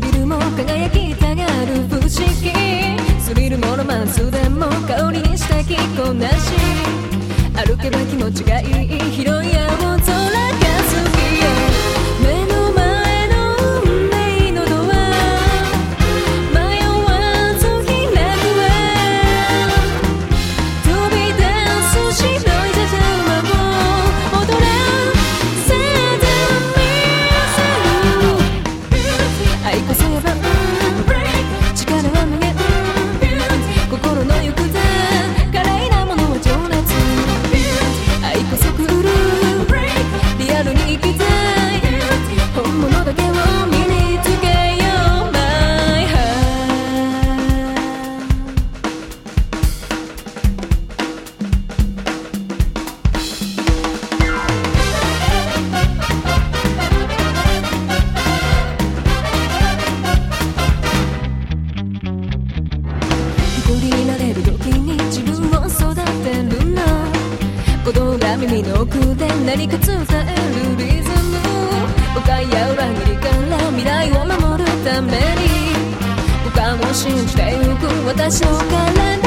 唇も輝きたがる不思議。スリルもロマンスでも香りにした着こなし。歩けば気持ちがいい。広い合人になれる時に自分を育てるの鼓動が耳の奥で何か伝えるリズム。誤解や裏切りから未来を守るために。他を信じてゆく私の体。